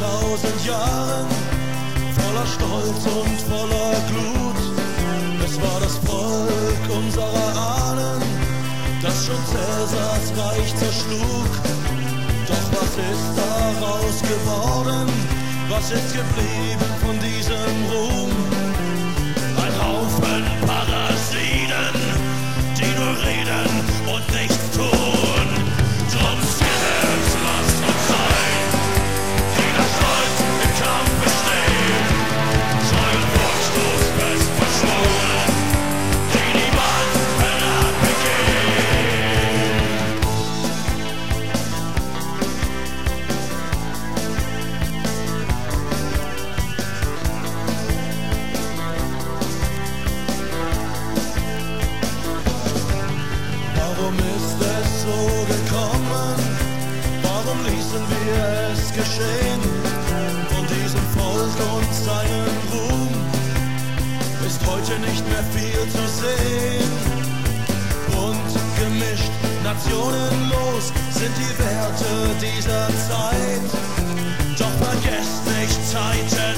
tausend Jahren, voller Stolz und voller Glut. Es war das Volk unserer Ahnen, das schon Cäsars Reich zerschlug. Doch was ist daraus geworden? Was ist geblieben von diesem Ruhm? Ein Haufen Parasiten, die nur reden und nichts tun. Gekommen? Warum ließen wir es geschehen? Von diesem Volk und seinem Ruhm ist heute nicht mehr viel zu sehen. Bunt gemischt, nationenlos sind die Werte dieser Zeit. Doch vergesst nicht Zeiten